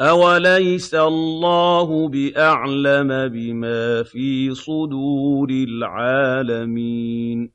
أَوَلَيْسَ اللَّهُ بِأَعْلَمَ بِمَا فِي صُدُورِ الْعَالَمِينَ